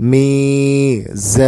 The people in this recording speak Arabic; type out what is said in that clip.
ميزان.